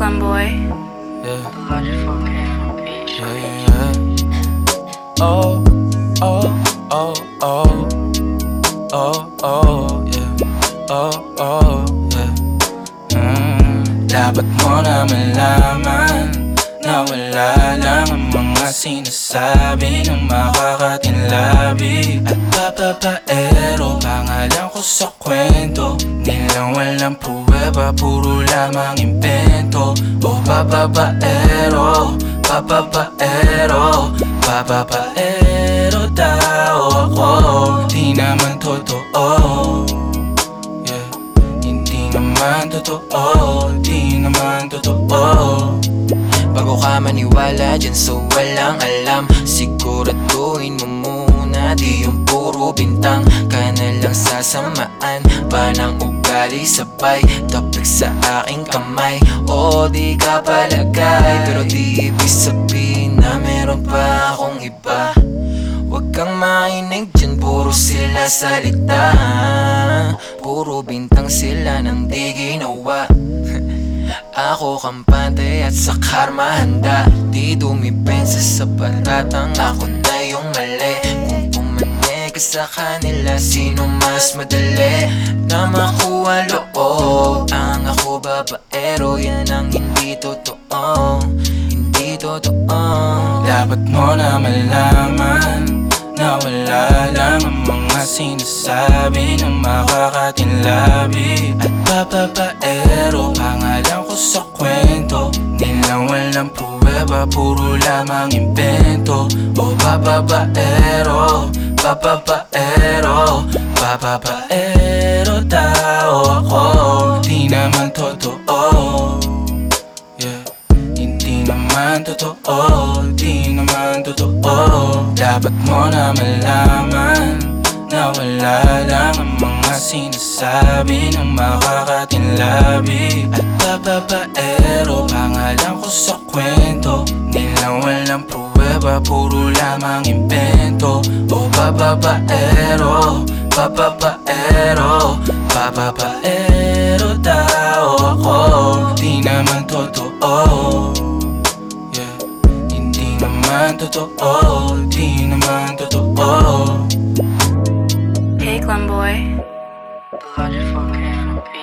Brooklyn boy. Yeah. Yeah, yeah. Oh, oh, oh, oh. Oh, oh, yeah. Oh, oh, yeah. Mm, dapat mo na malaman na wala lang ang mga sinasabi ng makakatinlabi At papapaero, pangalan ko sa kwento Nilang walang pruweba, puro lamang impento O papapaero, papapaero Papapaero daw ako. Di naman totoo. Yeah, hindi naman totoo. Di naman totoo. Bago ka maniwala dyan so walang alam. Siguraduhin mo muna Di yung puro bintang Ka na lang sasamaan. Pa ng ugali sabay Tapik sa aking kamay. O di ka palagay Pero di ibig sabihin na meron pa akong iba. Huwag kang mainig dyan, puro sila salita. Puro bintang sila nang di ginawa. Ako kampante at sa karma handa. Di dumipensa sa batatang ako ka sa kanila? Sino mas madali na makuha loob? Ang ako babaero yan ang hindi totoo. Hindi totoo. Dapat mo na malaman Na wala lang ang mga sinasabi ng makakatinlabi At papapaero, pangalan ko sa kwento. Nilang walang pruweba, puro lamang impento O papapaero, papapaero Papapaero daw ako. Di naman totoo. Yeah. Hindi naman totoo, di naman totoo. Dapat mo na malaman Na wala lang ang mga sinasabi ng makakatinlabi At papapaero, pangalan ko sa kwento. Nilang walang ba puro lamang invento. O bababaero, bababaero Bababaero tao ako. Di naman totoo. Yeah. Hindi naman totoo, di naman totoo. Hey Glenboy Logical can be